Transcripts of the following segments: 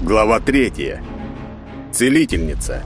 Глава третья. Целительница.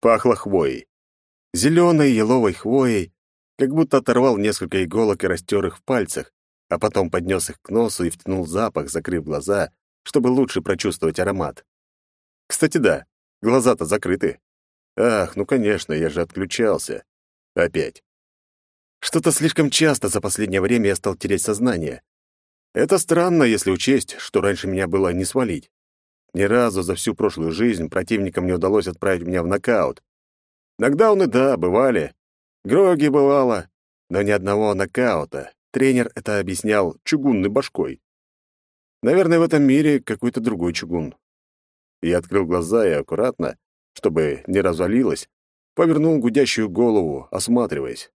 Пахло хвоей. Зеленой еловой хвоей, как будто оторвал несколько иголок и растер их в пальцах, а потом поднес их к носу и втянул запах, закрыв глаза, чтобы лучше прочувствовать аромат. Кстати, да, глаза-то закрыты. Ах, ну конечно, я же отключался. Опять. Что-то слишком часто за последнее время я стал терять сознание. Это странно, если учесть, что раньше меня было не свалить. Ни разу за всю прошлую жизнь противникам не удалось отправить меня в нокаут. Нокдауны, да, бывали. Гроги бывало, но ни одного нокаута. Тренер это объяснял чугунной башкой. Наверное, в этом мире какой-то другой чугун. Я открыл глаза и аккуратно, чтобы не развалилось, повернул гудящую голову, осматриваясь.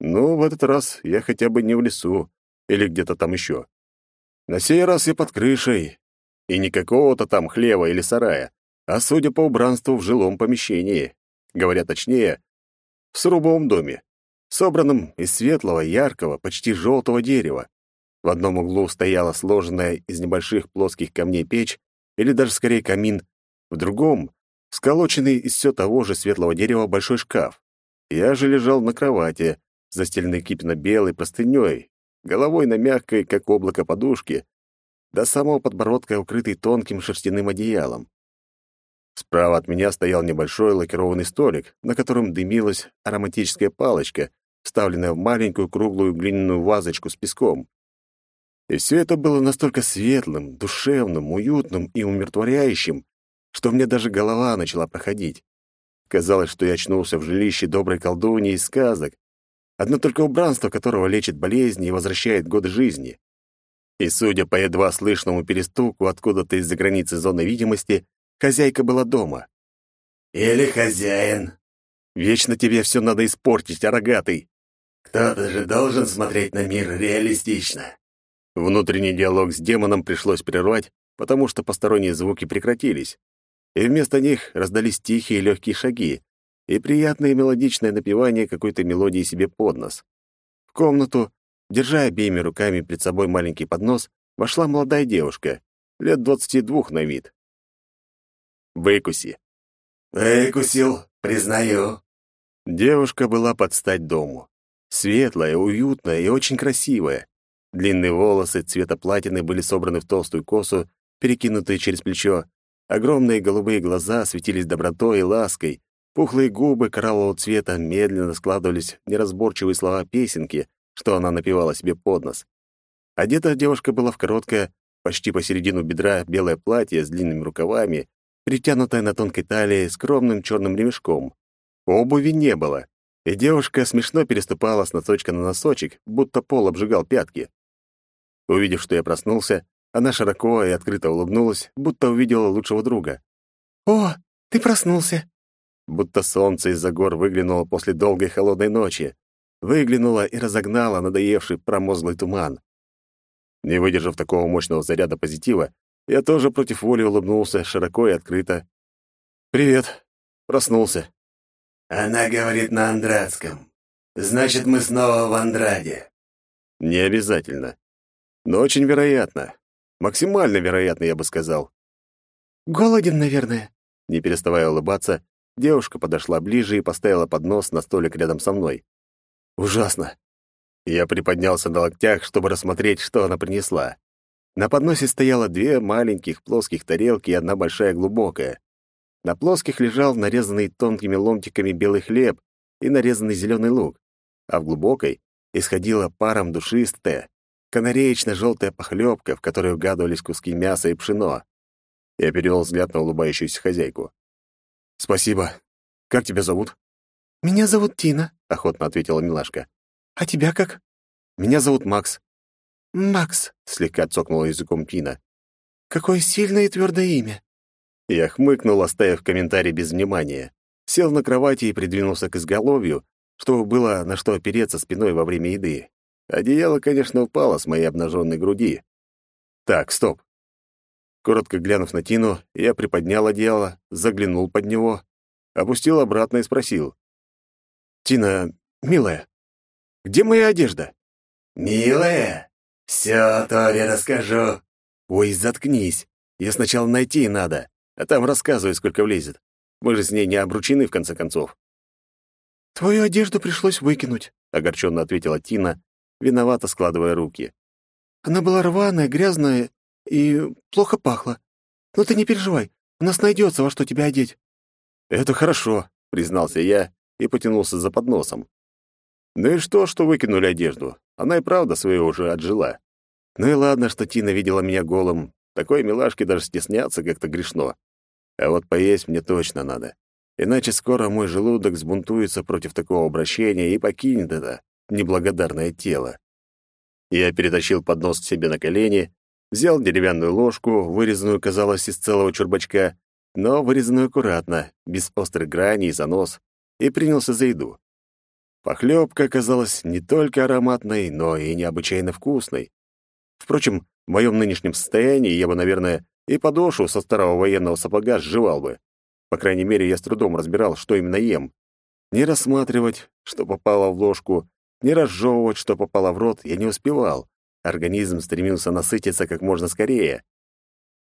Ну, в этот раз я хотя бы не в лесу или где-то там еще. На сей раз я под крышей, и не какого-то там хлева или сарая, а, судя по убранству, в жилом помещении. Говоря точнее, в срубовом доме, собранном из светлого, яркого, почти желтого дерева. В одном углу стояла сложенная из небольших плоских камней печь, или даже скорее камин, в другом — сколоченный из все того же светлого дерева большой шкаф. Я же лежал на кровати, застеленной кипно-белой простыней, головой на мягкой, как облако подушки, до самого подбородка укрытый тонким шерстяным одеялом. Справа от меня стоял небольшой лакированный столик, на котором дымилась ароматическая палочка, вставленная в маленькую круглую глиняную вазочку с песком. И все это было настолько светлым, душевным, уютным и умиротворяющим, что мне даже голова начала проходить. Казалось, что я очнулся в жилище доброй колдуньи из сказок, одно только убранство которого лечит болезни и возвращает годы жизни. И, судя по едва слышному перестуку откуда-то из-за границы зоны видимости, хозяйка была дома. «Или хозяин». «Вечно тебе все надо испортить, а рогатый». «Кто-то же должен смотреть на мир реалистично». Внутренний диалог с демоном пришлось прервать, потому что посторонние звуки прекратились, и вместо них раздались тихие легкие шаги и приятное мелодичное напевание какой-то мелодии себе под нос. В комнату, держа обеими руками перед собой маленький поднос, вошла молодая девушка, лет двадцати двух на вид. «Выкуси». «Выкусил, признаю». Девушка была под стать дому. Светлая, уютная и очень красивая. Длинные волосы цвета платины были собраны в толстую косу, перекинутые через плечо. Огромные голубые глаза светились добротой и лаской. Пухлые губы кораллового цвета медленно складывались в неразборчивые слова песенки, что она напевала себе под нос. Одета девушка была в короткое, почти посередину бедра, белое платье с длинными рукавами, притянутое на тонкой талии скромным черным ремешком. Обуви не было, и девушка смешно переступала с носочка на носочек, будто пол обжигал пятки. Увидев, что я проснулся, она широко и открыто улыбнулась, будто увидела лучшего друга. «О, ты проснулся!» Будто солнце из-за гор выглянуло после долгой холодной ночи. Выглянуло и разогнало надоевший промозглый туман. Не выдержав такого мощного заряда позитива, я тоже против воли улыбнулся широко и открыто. «Привет!» Проснулся. «Она говорит на андратском. Значит, мы снова в Андраде». «Не обязательно но очень вероятно. Максимально вероятно, я бы сказал. «Голоден, наверное». Не переставая улыбаться, девушка подошла ближе и поставила поднос на столик рядом со мной. «Ужасно». Я приподнялся на локтях, чтобы рассмотреть, что она принесла. На подносе стояло две маленьких плоских тарелки и одна большая глубокая. На плоских лежал нарезанный тонкими ломтиками белый хлеб и нарезанный зеленый лук, а в глубокой исходила паром душистая, канареечно-желтая похлебка, в которой угадывались куски мяса и пшено. Я перевел взгляд на улыбающуюся хозяйку. «Спасибо. Как тебя зовут?» «Меня зовут Тина», — охотно ответила милашка. «А тебя как?» «Меня зовут Макс». «Макс», — слегка цокнула языком Тина. «Какое сильное и твердое имя». Я хмыкнул, оставив комментарий без внимания. Сел на кровати и придвинулся к изголовью, чтобы было на что опереться спиной во время еды. Одеяло, конечно, упало с моей обнаженной груди. Так, стоп. Коротко глянув на Тину, я приподнял одеяло, заглянул под него, опустил обратно и спросил. «Тина, милая, где моя одежда?» «Милая, все Торе расскажу». «Ой, заткнись. Я сначала найти надо, а там рассказывай, сколько влезет. Мы же с ней не обручены, в конце концов». «Твою одежду пришлось выкинуть», — огорченно ответила Тина, виновато складывая руки. «Она была рваная, грязная и плохо пахла. Но ты не переживай, у нас найдется, во что тебя одеть». «Это хорошо», — признался я и потянулся за подносом. Ну и что, что выкинули одежду? Она и правда свою уже отжила. Ну и ладно, что Тина видела меня голым. Такой милашке даже стесняться как-то грешно. А вот поесть мне точно надо. Иначе скоро мой желудок взбунтуется против такого обращения и покинет это неблагодарное тело. Я перетащил поднос к себе на колени, взял деревянную ложку, вырезанную, казалось, из целого чурбачка, но вырезанную аккуратно, без острых граней и занос, и принялся за еду. Похлебка оказалась не только ароматной, но и необычайно вкусной. Впрочем, в моем нынешнем состоянии я бы, наверное, и подошву со старого военного сапога сживал бы. По крайней мере, я с трудом разбирал, что именно ем. Не рассматривать, что попало в ложку, не разжевывать, что попало в рот, я не успевал. Организм стремился насытиться как можно скорее.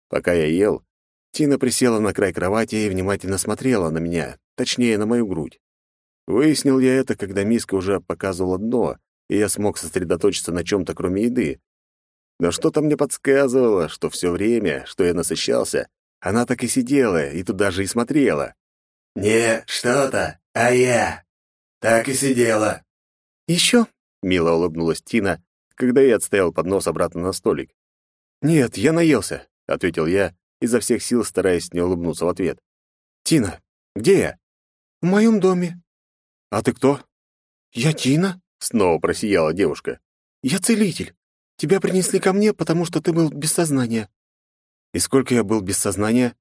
Пока я ел, Тина присела на край кровати и внимательно смотрела на меня, точнее, на мою грудь. Выяснил я это, когда миска уже показывала дно, и я смог сосредоточиться на чем-то, кроме еды. Но что-то мне подсказывало, что все время, что я насыщался, она так и сидела и туда же и смотрела. «Не что-то, а я. Так и сидела». «Еще?» — мило улыбнулась Тина, когда я отставил поднос обратно на столик. «Нет, я наелся», — ответил я, изо всех сил стараясь не улыбнуться в ответ. «Тина, где я?» «В моем доме». «А ты кто?» «Я Тина», — снова просияла девушка. «Я целитель. Тебя принесли ко мне, потому что ты был без сознания». «И сколько я был без сознания?»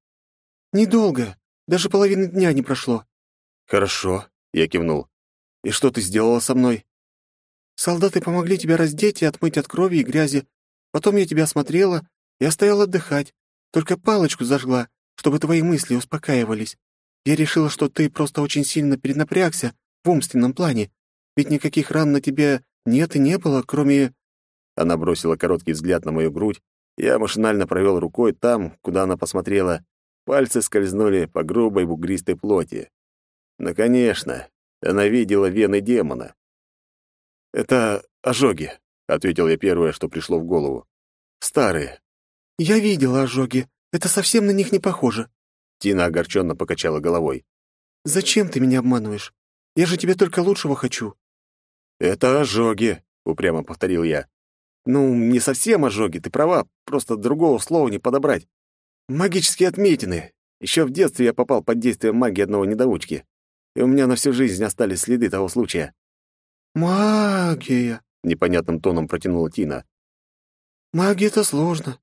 «Недолго. Даже половины дня не прошло». «Хорошо», — я кивнул. «И что ты сделала со мной?» Солдаты помогли тебя раздеть и отмыть от крови и грязи. Потом я тебя осмотрела и оставила отдыхать. Только палочку зажгла, чтобы твои мысли успокаивались. Я решила, что ты просто очень сильно перенапрягся в умственном плане, ведь никаких ран на тебе нет и не было, кроме...» Она бросила короткий взгляд на мою грудь. Я машинально провел рукой там, куда она посмотрела. Пальцы скользнули по грубой бугристой плоти. Ну, конечно, она видела вены демона. «Это ожоги», — ответил я первое, что пришло в голову. «Старые». «Я видела ожоги. Это совсем на них не похоже». Тина огорченно покачала головой. «Зачем ты меня обманываешь? Я же тебе только лучшего хочу». «Это ожоги», — упрямо повторил я. «Ну, не совсем ожоги, ты права, просто другого слова не подобрать. Магические отметины. Еще в детстве я попал под действие магии одного недоучки, и у меня на всю жизнь остались следы того случая. «Магия!» — непонятным тоном протянула Тина. «Магия — это сложно.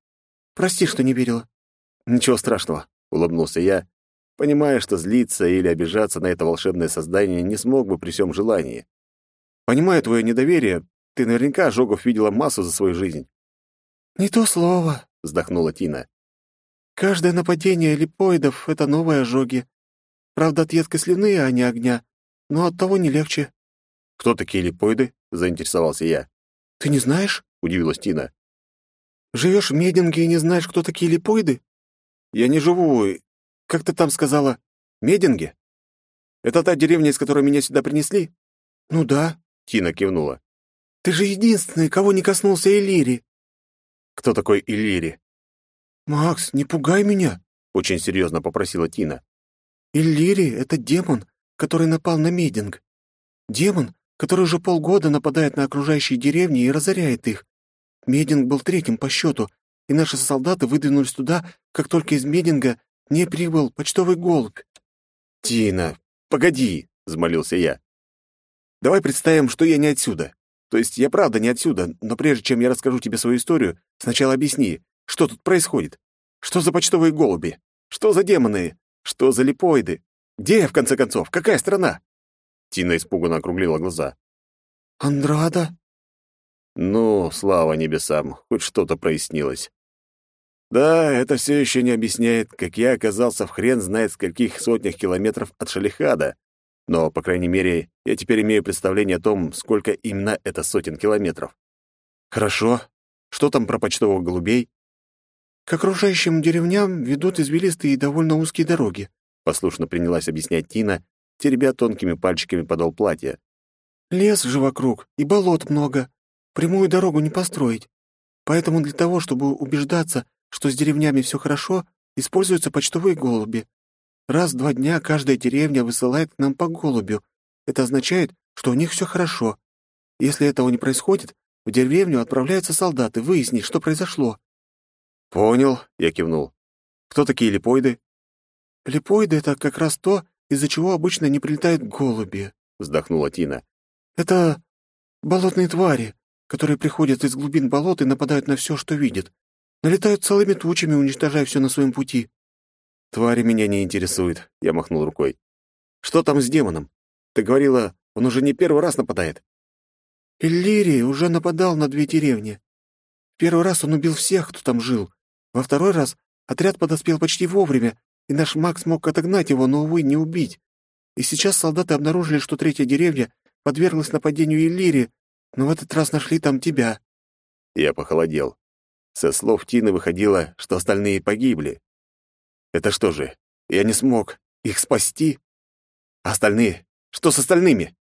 Прости, что не верила». «Ничего страшного», — улыбнулся я, понимая, что злиться или обижаться на это волшебное создание не смог бы при всем желании. «Понимаю твое недоверие. Ты наверняка ожогов видела массу за свою жизнь». «Не то слово», — вздохнула Тина. «Каждое нападение липоидов — это новые ожоги. Правда, от едкой слюны, а не огня, но от того не легче. «Кто такие липоиды?» — заинтересовался я. «Ты не знаешь?» — удивилась Тина. «Живешь в Мединге и не знаешь, кто такие липоиды?» «Я не живу... Как ты там сказала? Мединге? Это та деревня, из которой меня сюда принесли?» «Ну да», — Тина кивнула. «Ты же единственный, кого не коснулся Элири». «Кто такой Элири?» «Макс, не пугай меня», — очень серьезно попросила Тина. «Элири — это демон, который напал на Мединг. Демон, который уже полгода нападает на окружающие деревни и разоряет их. Мединг был третьим по счету, и наши солдаты выдвинулись туда, как только из Мединга не прибыл почтовый голубь. «Тина, погоди!» — взмолился я. «Давай представим, что я не отсюда. То есть я правда не отсюда, но прежде чем я расскажу тебе свою историю, сначала объясни, что тут происходит. Что за почтовые голуби? Что за демоны? Что за липоиды? Где я, в конце концов? Какая страна?» Тина испуганно округлила глаза. «Андрада?» Ну, слава небесам, хоть что-то прояснилось. Да, это все еще не объясняет, как я оказался в хрен знает скольких сотнях километров от Шалихада. Но, по крайней мере, я теперь имею представление о том, сколько именно это сотен километров. Хорошо. Что там про почтовых голубей? К окружающим деревням ведут извилистые и довольно узкие дороги, послушно принялась объяснять Тина, теребя тонкими пальчиками подол платья. Лес же вокруг, и болот много. Прямую дорогу не построить. Поэтому для того, чтобы убеждаться, что с деревнями все хорошо, используются почтовые голуби. Раз в два дня каждая деревня высылает к нам по голубю. Это означает, что у них все хорошо. Если этого не происходит, в деревню отправляются солдаты выяснить, что произошло. «Понял», — я кивнул. «Кто такие липоиды?» «Липоиды — это как раз то, из-за чего обычно не прилетают голуби», — вздохнула Тина. «Это болотные твари, которые приходят из глубин болот и нападают на все, что видят. Налетают целыми тучами, уничтожая все на своем пути». «Твари меня не интересуют», — я махнул рукой. «Что там с демоном? Ты говорила, он уже не первый раз нападает». «Иллирий уже нападал на две деревни. Первый раз он убил всех, кто там жил. Во второй раз отряд подоспел почти вовремя, и наш маг смог отогнать его, но, увы, не убить. И сейчас солдаты обнаружили, что третья деревня подверглась нападению Иллири, но в этот раз нашли там тебя». Я похолодел. Со слов Тины выходило, что остальные погибли. Это что же, я не смог их спасти? А остальные? Что с остальными?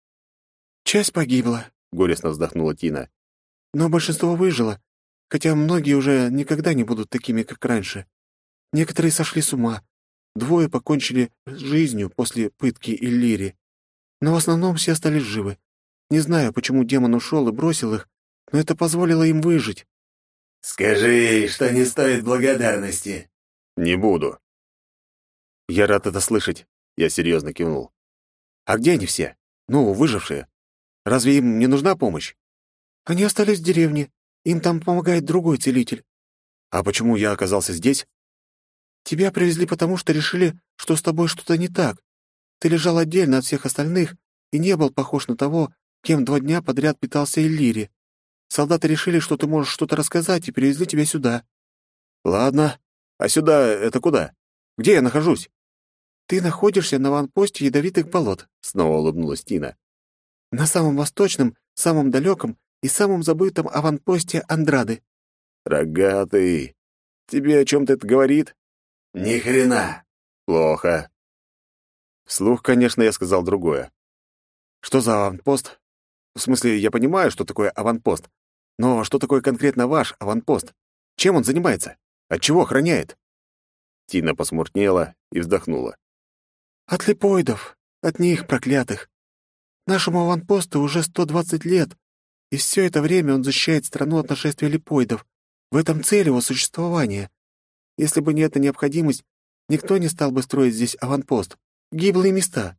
«Часть погибла», — горестно вздохнула Тина. «Но большинство выжило, хотя многие уже никогда не будут такими, как раньше. Некоторые сошли с ума, двое покончили с жизнью после пытки Иллири. Но в основном все остались живы. Не знаю, почему демон ушел и бросил их, но это позволило им выжить. «Скажи, что не стоит благодарности». «Не буду». «Я рад это слышать», — я серьезно кивнул. «А где они все? Ну, выжившие. Разве им не нужна помощь?» «Они остались в деревне. Им там помогает другой целитель». «А почему я оказался здесь?» «Тебя привезли потому, что решили, что с тобой что-то не так. Ты лежал отдельно от всех остальных и не был похож на того, кем два дня подряд питался Иллири. Солдаты решили, что ты можешь что-то рассказать, и привезли тебя сюда». «Ладно. А сюда это куда? Где я нахожусь?» «Ты находишься на ванпосте ядовитых болот», — снова улыбнулась Тина. «На самом восточном, самом далеком и самом забытом аванпосте Андрады». «Рогатый, тебе о чем-то это говорит?» «Ни хрена!» «Плохо». Вслух, конечно, я сказал другое. «Что за аванпост? В смысле, я понимаю, что такое аванпост, но что такое конкретно ваш аванпост? Чем он занимается? От чего охраняет?» Тина посмурнела и вздохнула. «От липоидов, от них, проклятых. Нашему аванпосту уже 120 лет, и все это время он защищает страну от нашествия липоидов. В этом цель его существования. Если бы не эта необходимость, никто не стал бы строить здесь аванпост. Гиблые места.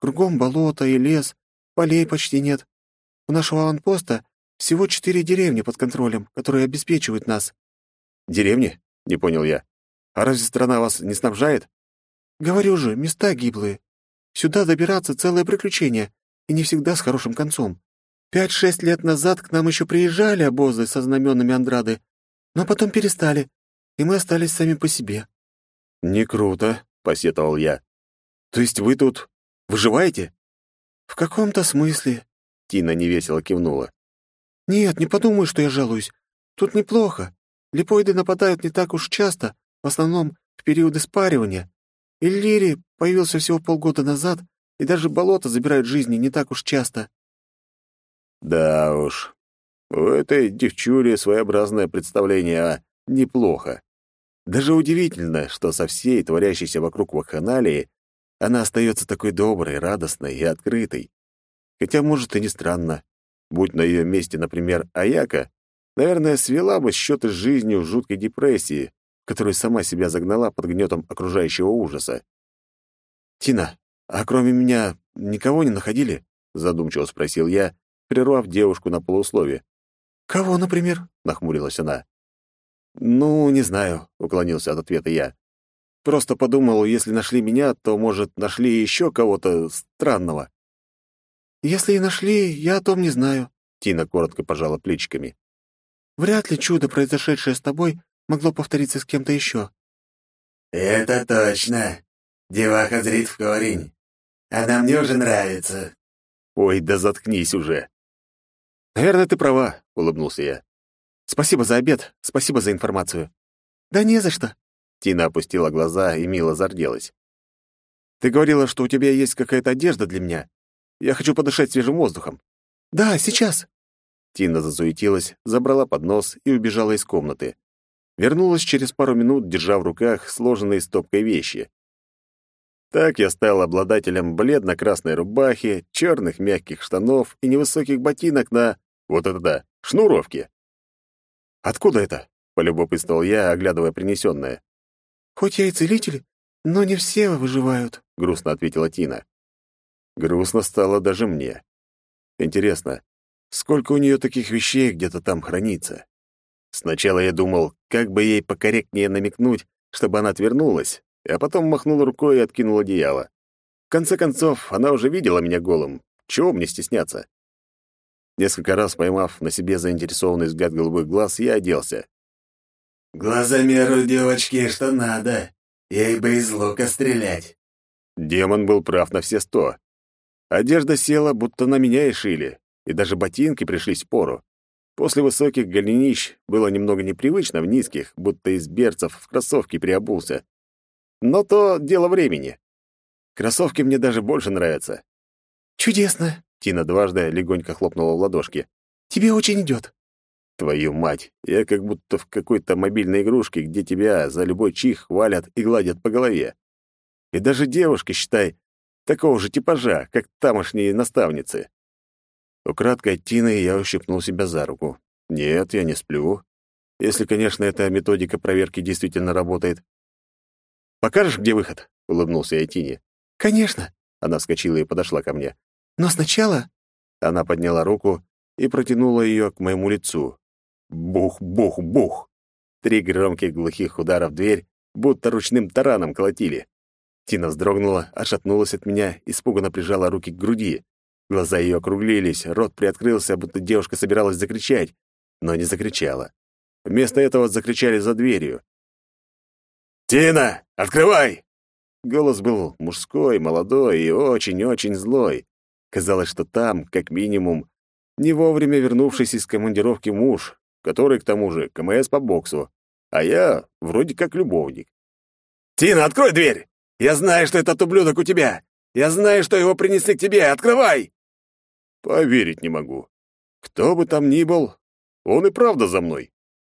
Кругом болото и лес, полей почти нет. У нашего аванпоста всего четыре деревни под контролем, которые обеспечивают нас». «Деревни?» — не понял я. «А разве страна вас не снабжает?» «Говорю же, места гиблые. Сюда добираться — целое приключение, и не всегда с хорошим концом. Пять-шесть лет назад к нам еще приезжали обозы со знаменами Андрады, но потом перестали, и мы остались сами по себе». «Не круто», — посетовал я. «То есть вы тут выживаете?» «В каком-то смысле», — Тина невесело кивнула. «Нет, не подумай, что я жалуюсь. Тут неплохо. Липоиды нападают не так уж часто, в основном в периоды спаривания. Иллири появился всего полгода назад, и даже болото забирают жизни не так уж часто». Да уж, у этой девчули своеобразное представление о «неплохо». Даже удивительно, что со всей творящейся вокруг вакханалии она остается такой доброй, радостной и открытой. Хотя, может, и не странно. Будь на ее месте, например, Аяка, наверное, свела бы счеты с жизнью в жуткой депрессии, которую сама себя загнала под гнетом окружающего ужаса. «Тина, а кроме меня никого не находили?» — задумчиво спросил я, прервав девушку на полусловие. «Кого, например?» — нахмурилась она. «Ну, не знаю», — уклонился от ответа я. «Просто подумал, если нашли меня, то, может, нашли еще кого-то странного». «Если и нашли, я о том не знаю», — Тина коротко пожала плечиками. «Вряд ли чудо, произошедшее с тобой, могло повториться с кем-то еще». «Это точно. Деваха зрит в корень. Она мне уже нравится». «Ой, да заткнись уже!» «Наверное, ты права», — улыбнулся я. «Спасибо за обед, спасибо за информацию». «Да не за что». Тина опустила глаза и мило зарделась. «Ты говорила, что у тебя есть какая-то одежда для меня. Я хочу подышать свежим воздухом». «Да, сейчас». Тина засуетилась, забрала поднос и убежала из комнаты. Вернулась через пару минут, держа в руках сложенные стопкой вещи. Так я стал обладателем бледно-красной рубахи, черных мягких штанов и невысоких ботинок на... Вот это да, шнуровке. «Откуда это?» — полюбопытствовал я, оглядывая принесенное. «Хоть я и целитель, но не все выживают», — грустно ответила Тина. Грустно стало даже мне. Интересно, сколько у нее таких вещей где-то там хранится? Сначала я думал, как бы ей покорректнее намекнуть, чтобы она отвернулась, а потом махнул рукой и откинул одеяло. В конце концов, она уже видела меня голым. Чего мне стесняться? Несколько раз поймав на себе заинтересованный взгляд голубых глаз, я оделся. «Глазомеру девочки что надо. Ей бы из лука стрелять». Демон был прав на все сто. Одежда села, будто на меня и шили, и даже ботинки пришлись в пору. После высоких голенищ было немного непривычно в низких, будто из берцев в кроссовки приобулся. Но то дело времени. Кроссовки мне даже больше нравятся. «Чудесно!» — Тина дважды легонько хлопнула в ладошки. «Тебе очень идет». Твою мать, я как будто в какой-то мобильной игрушке, где тебя за любой чих хвалят и гладят по голове. И даже девушки, считай, такого же типажа, как тамошние наставницы. Украдкой Тины я ущипнул себя за руку. Нет, я не сплю. Если, конечно, эта методика проверки действительно работает. «Покажешь, где выход?» — улыбнулся я Тине. «Конечно». Она вскочила и подошла ко мне. «Но сначала...» Она подняла руку и протянула ее к моему лицу. Бух-бух-бух! Три громких глухих удара в дверь, будто ручным тараном колотили. Тина вздрогнула, отшатнулась от меня, испуганно прижала руки к груди. Глаза ее округлились, рот приоткрылся, будто девушка собиралась закричать, но не закричала. Вместо этого закричали за дверью. «Тина, открывай!» Голос был мужской, молодой и очень-очень злой. Казалось, что там, как минимум, не вовремя вернувшийся из командировки муж, который, к тому же, КМС по боксу, а я вроде как любовник. «Тина, открой дверь! Я знаю, что этот ублюдок у тебя! Я знаю, что его принесли к тебе! Открывай!» Поверить не могу. Кто бы там ни был, он и правда за мной.